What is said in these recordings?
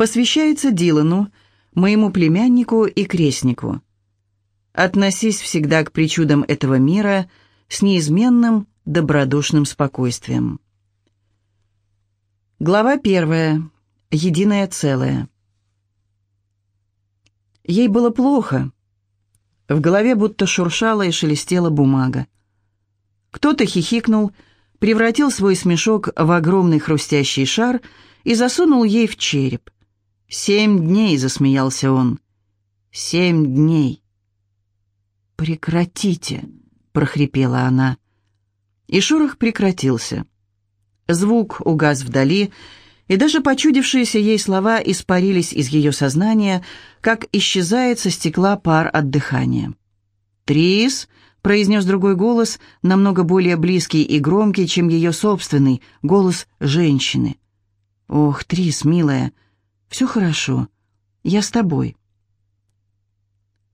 Посвящается Дилану, моему племяннику и крестнику. Относись всегда к причудам этого мира с неизменным добродушным спокойствием. Глава первая. Единое целое. Ей было плохо. В голове будто шуршала и шелестела бумага. Кто-то хихикнул, превратил свой смешок в огромный хрустящий шар и засунул ей в череп. «Семь дней!» — засмеялся он. «Семь дней!» «Прекратите!» — прохрипела она. И шорох прекратился. Звук угас вдали, и даже почудившиеся ей слова испарились из ее сознания, как исчезает со стекла пар от дыхания. «Трис!» — произнес другой голос, намного более близкий и громкий, чем ее собственный, голос женщины. «Ох, Трис, милая, все хорошо. Я с тобой».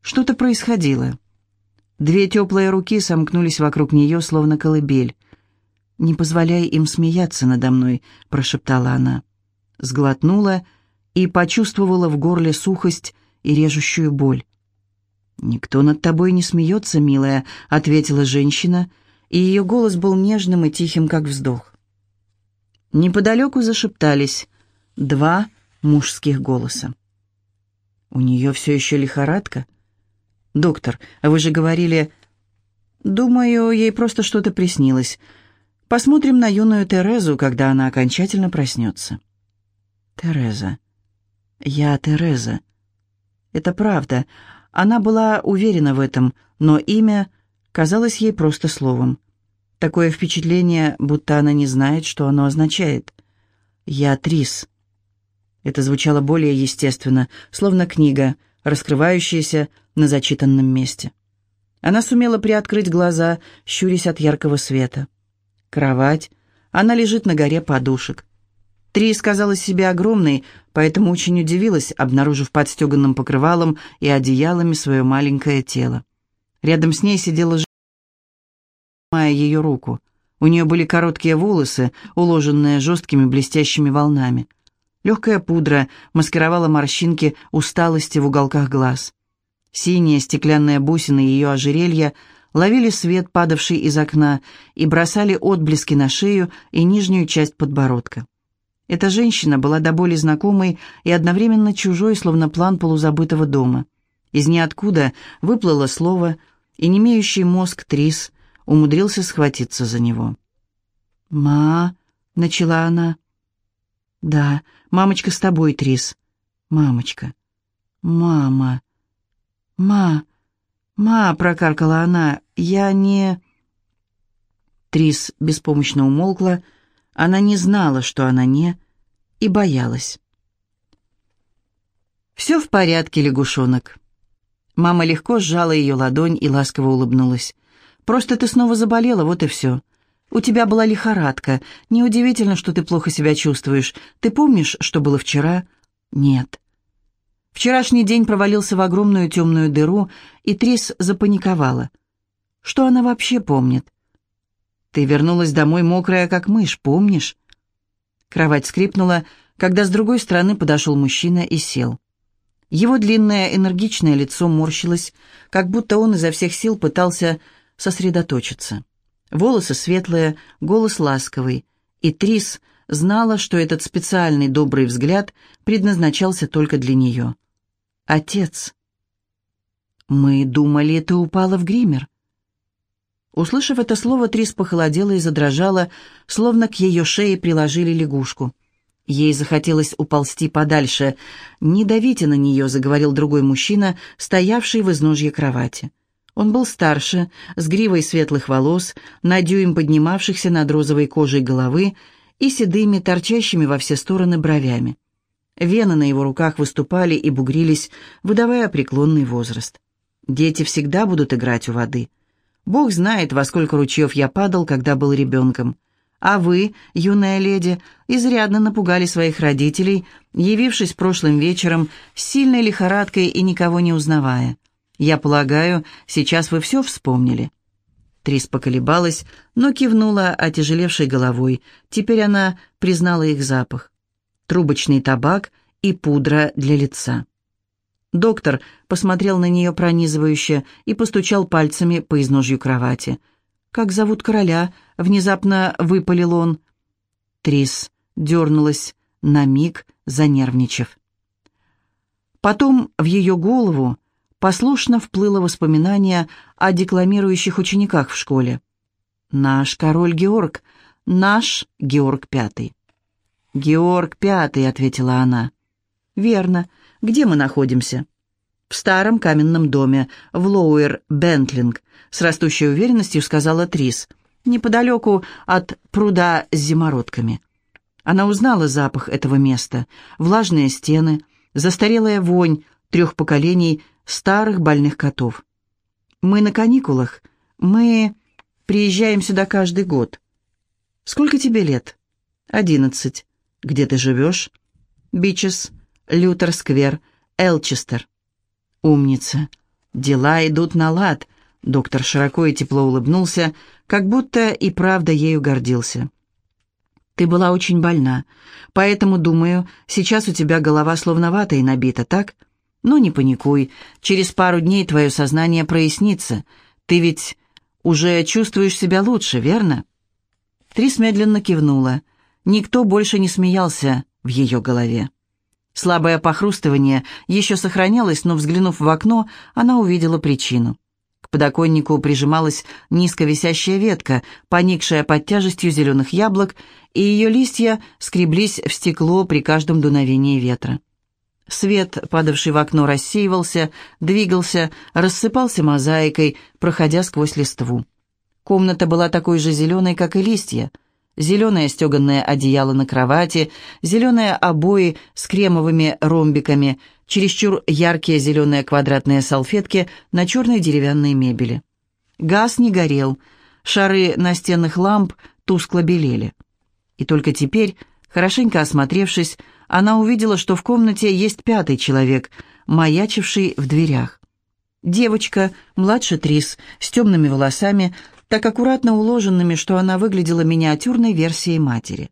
Что-то происходило. Две теплые руки сомкнулись вокруг нее, словно колыбель. «Не позволяй им смеяться надо мной», — прошептала она. Сглотнула и почувствовала в горле сухость и режущую боль. «Никто над тобой не смеется, милая», — ответила женщина, и ее голос был нежным и тихим, как вздох. Неподалеку зашептались два мужских голоса. «У нее все еще лихорадка?» «Доктор, вы же говорили...» «Думаю, ей просто что-то приснилось. Посмотрим на юную Терезу, когда она окончательно проснется. Тереза. Я Тереза. Это правда. Она была уверена в этом, но имя казалось ей просто словом. Такое впечатление, будто она не знает, что оно означает. «Я Трис». Это звучало более естественно, словно книга, раскрывающаяся на зачитанном месте. Она сумела приоткрыть глаза, щурясь от яркого света. Кровать. Она лежит на горе подушек. Трис казалась себе огромной, поэтому очень удивилась, обнаружив под стеганым покрывалом и одеялами свое маленькое тело. Рядом с ней сидела женщина, сжимая ее руку. У нее были короткие волосы, уложенные жесткими блестящими волнами. Легкая пудра маскировала морщинки усталости в уголках глаз. Синие стеклянные бусины ее ожерелья – ловили свет, падавший из окна, и бросали отблески на шею и нижнюю часть подбородка. Эта женщина была до боли знакомой и одновременно чужой, словно план полузабытого дома. Из ниоткуда выплыло слово, и немеющий мозг Трис умудрился схватиться за него. «Ма...» — начала она. «Да, мамочка с тобой, Трис. Мамочка. Мама. Ма...» «Ма», — прокаркала она, — «я не...» Трис беспомощно умолкла. Она не знала, что она не, и боялась. «Все в порядке, лягушонок». Мама легко сжала ее ладонь и ласково улыбнулась. «Просто ты снова заболела, вот и все. У тебя была лихорадка. Неудивительно, что ты плохо себя чувствуешь. Ты помнишь, что было вчера?» «Нет». Вчерашний день провалился в огромную темную дыру, и Трис запаниковала. Что она вообще помнит? «Ты вернулась домой мокрая, как мышь, помнишь?» Кровать скрипнула, когда с другой стороны подошел мужчина и сел. Его длинное энергичное лицо морщилось, как будто он изо всех сил пытался сосредоточиться. Волосы светлые, голос ласковый, и Трис знала, что этот специальный добрый взгляд предназначался только для нее. «Отец». «Мы думали, ты упала в гример». Услышав это слово, Трис похолодела и задрожала, словно к ее шее приложили лягушку. Ей захотелось уползти подальше. «Не давите на нее», — заговорил другой мужчина, стоявший в изножье кровати. Он был старше, с гривой светлых волос, на дюйм поднимавшихся над розовой кожей головы и седыми, торчащими во все стороны бровями. Вены на его руках выступали и бугрились, выдавая преклонный возраст. Дети всегда будут играть у воды. Бог знает, во сколько ручьев я падал, когда был ребенком. А вы, юная леди, изрядно напугали своих родителей, явившись прошлым вечером с сильной лихорадкой и никого не узнавая. Я полагаю, сейчас вы все вспомнили». Трис поколебалась, но кивнула отяжелевшей головой. Теперь она признала их запах трубочный табак и пудра для лица. Доктор посмотрел на нее пронизывающе и постучал пальцами по изножью кровати. «Как зовут короля?» — внезапно выпалил он. Трис дернулась на миг, занервничав. Потом в ее голову послушно вплыло воспоминание о декламирующих учениках в школе. «Наш король Георг, наш Георг Пятый». «Георг Пятый», — ответила она. «Верно. Где мы находимся?» «В старом каменном доме, в Лоуэр-Бентлинг», — с растущей уверенностью сказала Трис, неподалеку от пруда с зимородками. Она узнала запах этого места, влажные стены, застарелая вонь трех поколений старых больных котов. «Мы на каникулах. Мы приезжаем сюда каждый год. Сколько тебе лет?» «Одиннадцать. Где ты живешь?» «Бичес, Лютер-сквер, Элчестер». «Умница. Дела идут на лад», — доктор широко и тепло улыбнулся, как будто и правда ею гордился. «Ты была очень больна, поэтому, думаю, сейчас у тебя голова словно ватой набита, так? Но не паникуй, через пару дней твое сознание прояснится. Ты ведь уже чувствуешь себя лучше, верно?» Трис медленно кивнула. Никто больше не смеялся в ее голове. Слабое похрустывание еще сохранялось, но, взглянув в окно, она увидела причину. К подоконнику прижималась низко висящая ветка, поникшая под тяжестью зеленых яблок, и ее листья скреблись в стекло при каждом дуновении ветра. Свет, падавший в окно, рассеивался, двигался, рассыпался мозаикой, проходя сквозь листву. Комната была такой же зеленой, как и листья. Зеленое стеганное одеяло на кровати, зеленые обои с кремовыми ромбиками, чересчур яркие зеленые квадратные салфетки на черной деревянной мебели. Газ не горел, шары настенных ламп тускло белели. И только теперь, хорошенько осмотревшись, она увидела, что в комнате есть пятый человек, маячивший в дверях. Девочка, младше Трис, с темными волосами, так аккуратно уложенными, что она выглядела миниатюрной версией матери.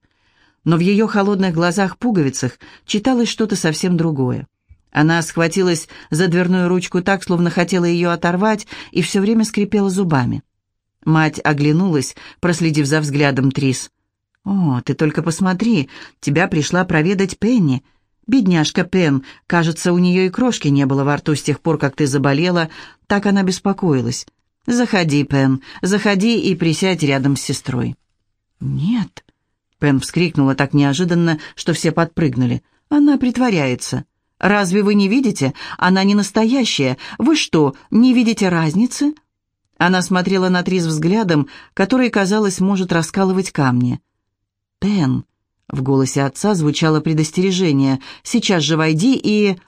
Но в ее холодных глазах-пуговицах читалось что-то совсем другое. Она схватилась за дверную ручку так, словно хотела ее оторвать, и все время скрипела зубами. Мать оглянулась, проследив за взглядом Трис. «О, ты только посмотри, тебя пришла проведать Пенни. Бедняжка Пен, кажется, у нее и крошки не было во рту с тех пор, как ты заболела, так она беспокоилась. Заходи, Пен, заходи и присядь рядом с сестрой». «Нет», — Пен вскрикнула так неожиданно, что все подпрыгнули. «Она притворяется. Разве вы не видите? Она не настоящая. Вы что, не видите разницы?» Она смотрела на Трис взглядом, который, казалось, может раскалывать камни. «Пен!» — в голосе отца звучало предостережение. «Сейчас же войди и...»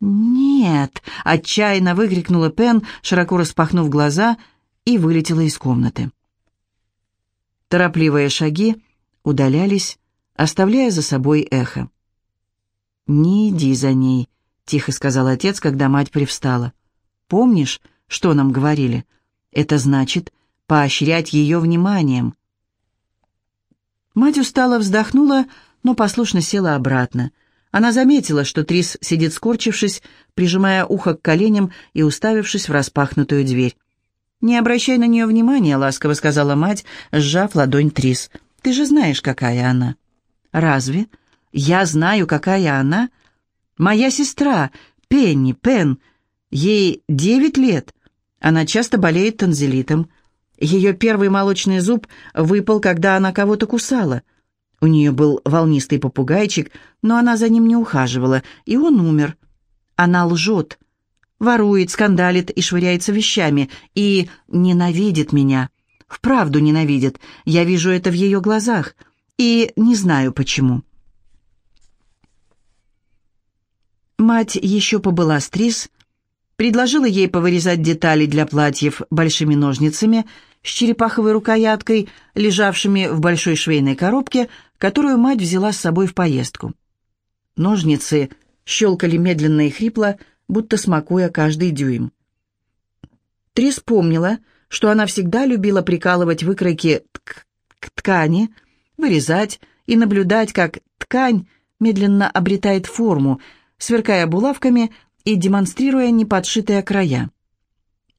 «Нет!» — отчаянно выкрикнула Пен, широко распахнув глаза, и вылетела из комнаты. Торопливые шаги удалялись, оставляя за собой эхо. «Не иди за ней», — тихо сказал отец, когда мать привстала. «Помнишь, что нам говорили? Это значит поощрять ее вниманием». Мать устало вздохнула, но послушно села обратно. Она заметила, что Трис сидит скорчившись, прижимая ухо к коленям и уставившись в распахнутую дверь. «Не обращай на нее внимания», — ласково сказала мать, сжав ладонь Трис. «Ты же знаешь, какая она». «Разве? Я знаю, какая она? Моя сестра, Пенни, Пен. Ей девять лет. Она часто болеет танзелитом. Ее первый молочный зуб выпал, когда она кого-то кусала. У нее был волнистый попугайчик, но она за ним не ухаживала, и он умер. Она лжет, ворует, скандалит и швыряется вещами, и ненавидит меня. Вправду ненавидит, я вижу это в ее глазах, и не знаю почему. Мать еще побыла с Трис, предложила ей повырезать детали для платьев большими ножницами с черепаховой рукояткой, лежавшими в большой швейной коробке, которую мать взяла с собой в поездку. Ножницы щелкали медленно и хрипло, будто смакуя каждый дюйм. Трис помнила, что она всегда любила прикалывать выкройки к ткани, вырезать и наблюдать, как ткань медленно обретает форму, сверкая булавками и демонстрируя неподшитые края.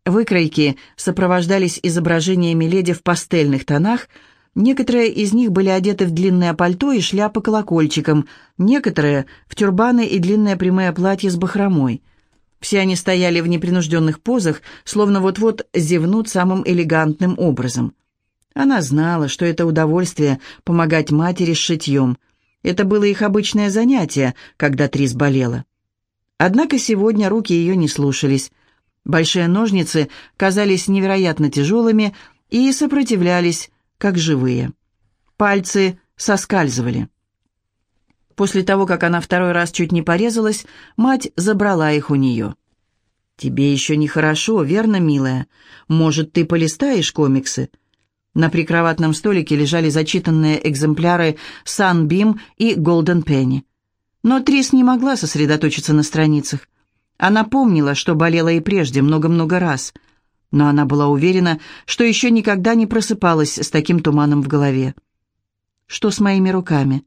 Выкройки сопровождались изображениями леди в пастельных тонах, некоторые из них были одеты в длинное пальто и шляпы колокольчиком, некоторые — в тюрбаны и длинное прямое платье с бахромой. Все они стояли в непринужденных позах, словно вот-вот зевнут самым элегантным образом. Она знала, что это удовольствие — помогать матери с шитьем. Это было их обычное занятие, когда Трис болела. Однако сегодня руки ее не слушались. Большие ножницы казались невероятно тяжелыми и сопротивлялись, как живые. Пальцы соскальзывали. После того, как она второй раз чуть не порезалась, мать забрала их у нее. «Тебе еще нехорошо, верно, милая? Может, ты полистаешь комиксы?» На прикроватном столике лежали зачитанные экземпляры «Sunbeam» и «Golden Penny». Но Трис не могла сосредоточиться на страницах. Она помнила, что болела и прежде, много-много раз. Но она была уверена, что еще никогда не просыпалась с таким туманом в голове. «Что с моими руками?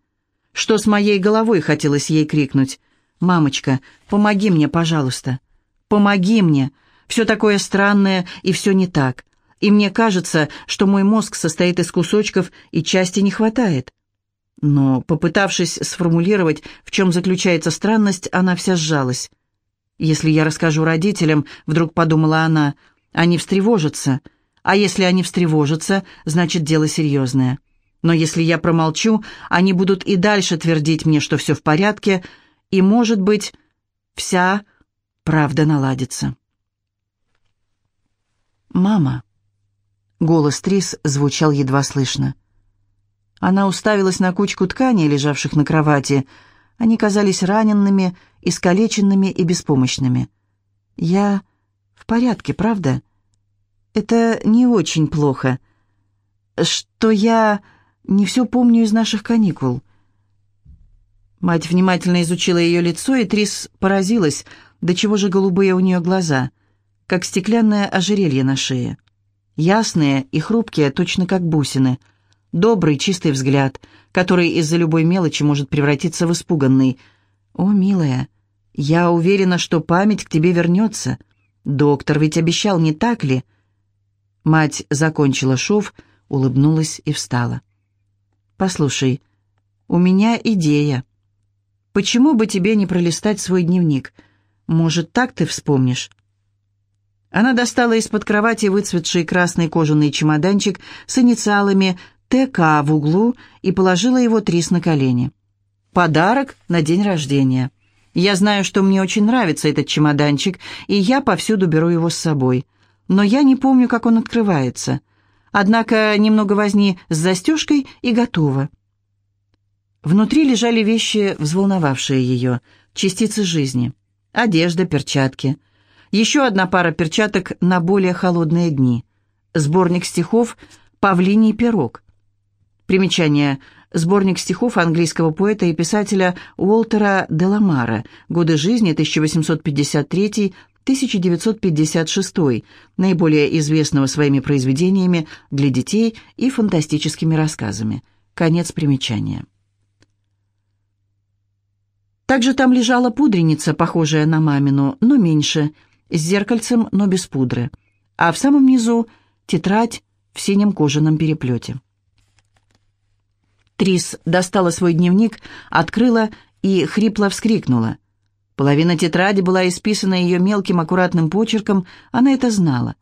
Что с моей головой?» — хотелось ей крикнуть. «Мамочка, помоги мне, пожалуйста. Помоги мне. Все такое странное и все не так. И мне кажется, что мой мозг состоит из кусочков и части не хватает». Но, попытавшись сформулировать, в чем заключается странность, она вся сжалась. «Если я расскажу родителям», — вдруг подумала она, — «они встревожатся. А если они встревожатся, значит, дело серьезное. Но если я промолчу, они будут и дальше твердить мне, что все в порядке, и, может быть, вся правда наладится». «Мама», — голос Трис звучал едва слышно. Она уставилась на кучку тканей, лежавших на кровати, — они казались раненными, искалеченными и беспомощными. «Я в порядке, правда? Это не очень плохо. Что я не все помню из наших каникул». Мать внимательно изучила ее лицо, и Трис поразилась, до чего же голубые у нее глаза, как стеклянное ожерелье на шее. Ясные и хрупкие, точно как бусины — Добрый, чистый взгляд, который из-за любой мелочи может превратиться в испуганный. «О, милая, я уверена, что память к тебе вернется. Доктор ведь обещал, не так ли?» Мать закончила шов, улыбнулась и встала. «Послушай, у меня идея. Почему бы тебе не пролистать свой дневник? Может, так ты вспомнишь?» Она достала из-под кровати выцветший красный кожаный чемоданчик с инициалами ТК в углу и положила его Трис на колени. «Подарок на день рождения. Я знаю, что мне очень нравится этот чемоданчик, и я повсюду беру его с собой. Но я не помню, как он открывается. Однако немного возни с застежкой и готово». Внутри лежали вещи, взволновавшие ее, частицы жизни. Одежда, перчатки. Еще одна пара перчаток на более холодные дни. Сборник стихов «Павлиний пирог». Примечание. Сборник стихов английского поэта и писателя Уолтера Деламара. Годы жизни 1853-1956, наиболее известного своими произведениями для детей и фантастическими рассказами. Конец примечания. Также там лежала пудреница, похожая на мамину, но меньше, с зеркальцем, но без пудры. А в самом низу тетрадь в синем кожаном переплете. Трис достала свой дневник, открыла и хрипло вскрикнула. Половина тетради была исписана ее мелким аккуратным почерком, она это знала.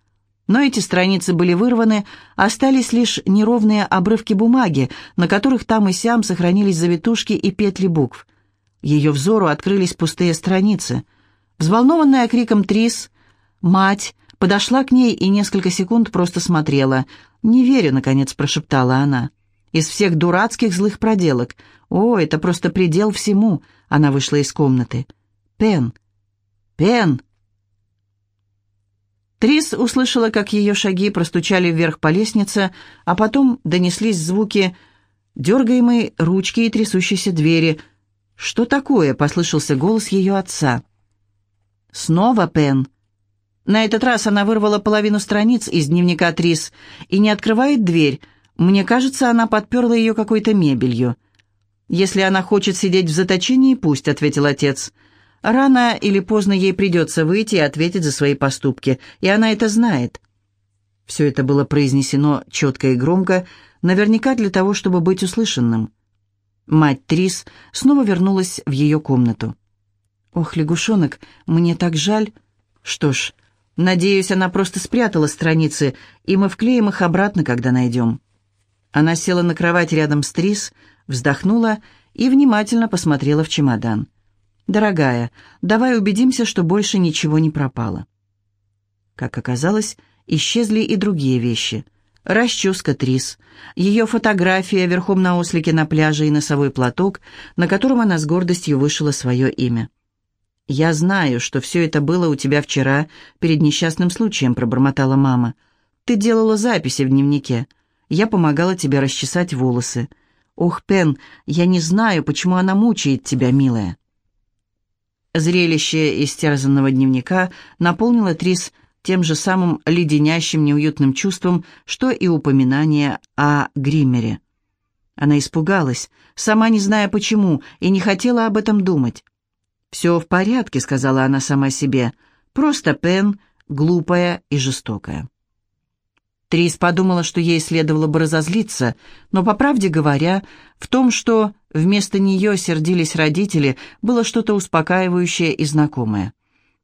Но эти страницы были вырваны, остались лишь неровные обрывки бумаги, на которых там и сям сохранились завитушки и петли букв. Ее взору открылись пустые страницы. Взволнованная криком Трис, мать, подошла к ней и несколько секунд просто смотрела. «Не верю», — наконец прошептала она из всех дурацких злых проделок. О, это просто предел всему. Она вышла из комнаты. Пен. Пен. Трис услышала, как ее шаги простучали вверх по лестнице, а потом донеслись звуки дергаемой ручки и трясущейся двери. «Что такое?» — послышался голос ее отца. «Снова Пен». На этот раз она вырвала половину страниц из дневника Трис и не открывает дверь, мне кажется, она подперла ее какой-то мебелью. «Если она хочет сидеть в заточении, пусть», — ответил отец. «Рано или поздно ей придется выйти и ответить за свои поступки, и она это знает». Все это было произнесено четко и громко, наверняка для того, чтобы быть услышанным. Мать Трис снова вернулась в ее комнату. «Ох, лягушонок, мне так жаль. Что ж, надеюсь, она просто спрятала страницы, и мы вклеим их обратно, когда найдем». Она села на кровать рядом с Трис, вздохнула и внимательно посмотрела в чемодан. «Дорогая, давай убедимся, что больше ничего не пропало». Как оказалось, исчезли и другие вещи. Расческа Трис, ее фотография верхом на ослике на пляже и носовой платок, на котором она с гордостью вышила свое имя. «Я знаю, что все это было у тебя вчера, перед несчастным случаем», — пробормотала мама. «Ты делала записи в дневнике. Я помогала тебе расчесать волосы. Ох, Пен, я не знаю, почему она мучает тебя, милая». Зрелище истерзанного дневника наполнило Трис тем же самым леденящим неуютным чувством, что и упоминание о гриммере. Она испугалась, сама не зная почему, и не хотела об этом думать. «Все в порядке», — сказала она сама себе, — «просто Пен, глупая и жестокая». Трис подумала, что ей следовало бы разозлиться, но, по правде говоря, в том, что вместо нее сердились родители, было что-то успокаивающее и знакомое.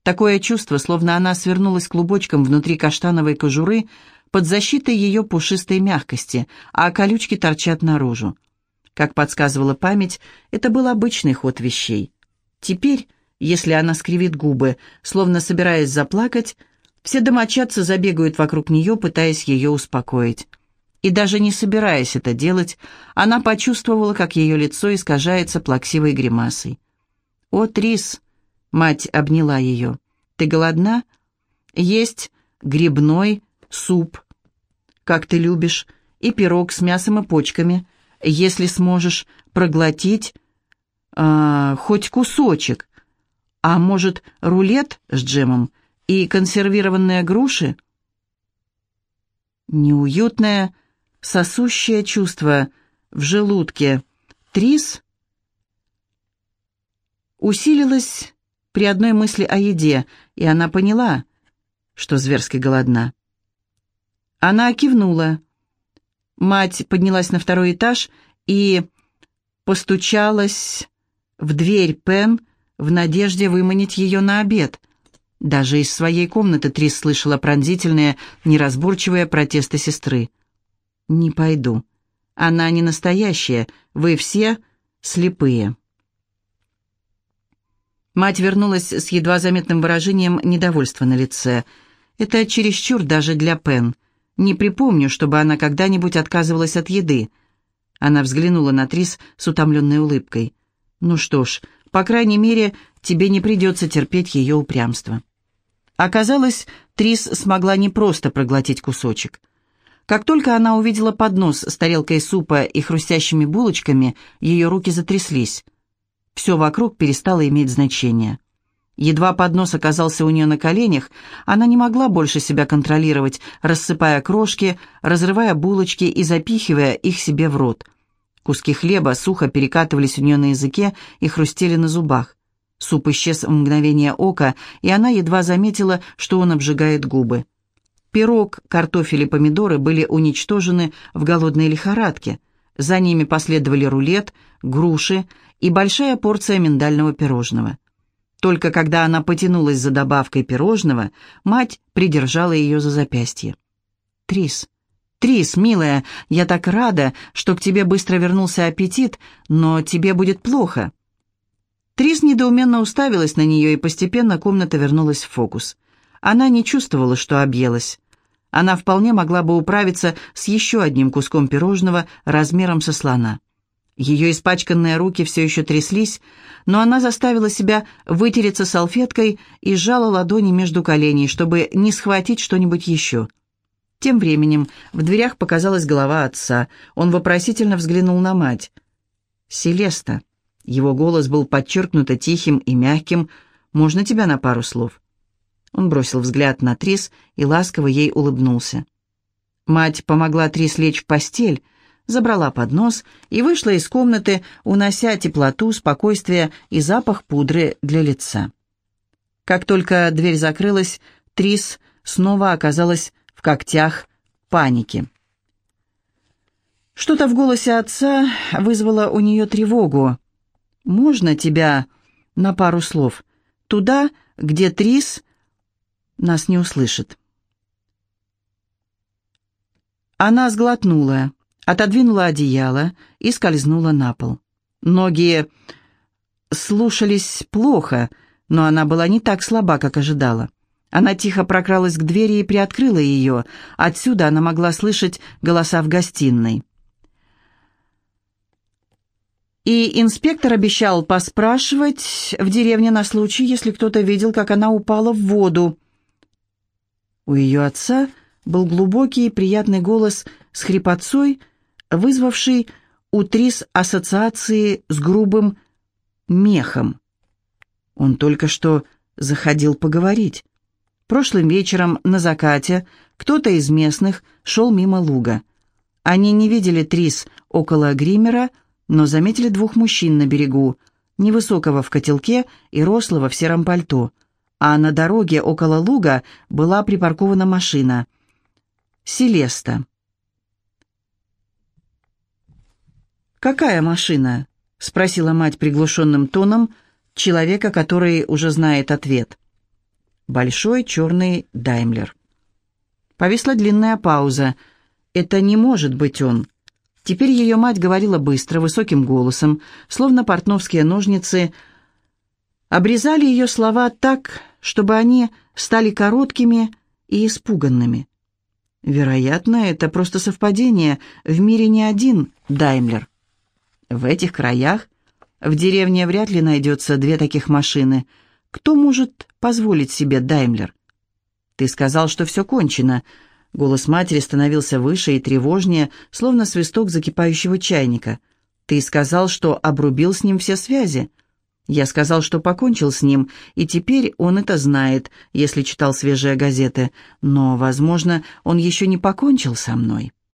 Такое чувство, словно она свернулась клубочком внутри каштановой кожуры под защитой ее пушистой мягкости, а колючки торчат наружу. Как подсказывала память, это был обычный ход вещей. Теперь, если она скривит губы, словно собираясь заплакать, все домочадцы забегают вокруг нее, пытаясь ее успокоить. И даже не собираясь это делать, она почувствовала, как ее лицо искажается плаксивой гримасой. «О, Трис!» Мать обняла ее. «Ты голодна? Есть грибной суп, как ты любишь, и пирог с мясом и почками, если сможешь проглотить э, хоть кусочек. А может, рулет с джемом и консервированные груши?» Неуютное, сосущее чувство в желудке. Трис усилилось при одной мысли о еде, и она поняла, что зверски голодна. Она кивнула. Мать поднялась на второй этаж и постучалась в дверь Пен в надежде выманить ее на обед. Даже из своей комнаты Трис слышала пронзительные, неразборчивые протесты сестры. «Не пойду. Она не настоящая. Вы все слепые». Мать вернулась с едва заметным выражением недовольства на лице. «Это чересчур даже для Пен. Не припомню, чтобы она когда-нибудь отказывалась от еды». Она взглянула на Трис с утомленной улыбкой. «Ну что ж, по крайней мере, тебе не придется терпеть ее упрямство». Оказалось, Трис смогла не просто проглотить кусочек. Как только она увидела поднос с тарелкой супа и хрустящими булочками, ее руки затряслись. Все вокруг перестало иметь значение. Едва поднос оказался у нее на коленях, она не могла больше себя контролировать, рассыпая крошки, разрывая булочки и запихивая их себе в рот. Куски хлеба сухо перекатывались у нее на языке и хрустели на зубах. Суп исчез в мгновение ока, и она едва заметила, что он обжигает губы. Пирог, картофель и помидоры были уничтожены в голодной лихорадке. За ними последовали рулет, груши и большая порция миндального пирожного. Только когда она потянулась за добавкой пирожного, мать придержала ее за запястье. «Трис, Трис, милая, я так рада, что к тебе быстро вернулся аппетит, но тебе будет плохо». Трис недоуменно уставилась на нее, и постепенно комната вернулась в фокус. Она не чувствовала, что объелась. Она вполне могла бы управиться с еще одним куском пирожного размером со слона. Ее испачканные руки все еще тряслись, но она заставила себя вытереться салфеткой и сжала ладони между коленей, чтобы не схватить что-нибудь еще. Тем временем в дверях показалась голова отца. Он вопросительно взглянул на мать. «Селеста». Его голос был подчеркнуто тихим и мягким. «Можно тебя на пару слов?» Он бросил взгляд на Трис и ласково ей улыбнулся. Мать помогла Трис лечь в постель, забрала поднос и вышла из комнаты, унося теплоту, спокойствие и запах пудры для лица. Как только дверь закрылась, Трис снова оказалась в когтях паники. Что-то в голосе отца вызвало у нее тревогу. «Можно тебя на пару слов? Туда, где Трис нас не услышит». Она сглотнула, отодвинула одеяло и скользнула на пол. Ноги слушались плохо, но она была не так слаба, как ожидала. Она тихо прокралась к двери и приоткрыла ее. Отсюда она могла слышать голоса в гостиной. И инспектор обещал поспрашивать в деревне на случай, если кто-то видел, как она упала в воду. У ее отца был глубокий и приятный голос с хрипотцой, вызвавший у Трис ассоциации с грубым мехом. Он только что заходил поговорить. Прошлым вечером на закате кто-то из местных шел мимо луга. Они не видели Трис около Гримера, но заметили двух мужчин на берегу, невысокого в котелке и рослого в сером пальто. А на дороге около луга была припаркована машина. Селеста. «Какая машина?» — спросила мать приглушенным тоном человека, который уже знает ответ. Большой черный Даймлер. Повисла длинная пауза. «Это не может быть он». Теперь ее мать говорила быстро, высоким голосом, словно портновские ножницы обрезали ее слова так, чтобы они стали короткими и испуганными. Вероятно, это просто совпадение. В мире не один Даймлер. В этих краях, в деревне вряд ли найдется две таких машины — кто может позволить себе Даймлер? Ты сказал, что все кончено. Голос матери становился выше и тревожнее, словно свисток закипающего чайника. Ты сказал, что обрубил с ним все связи. Я сказал, что покончил с ним, и теперь он это знает, если читал свежие газеты. Но, возможно, он еще не покончил со мной.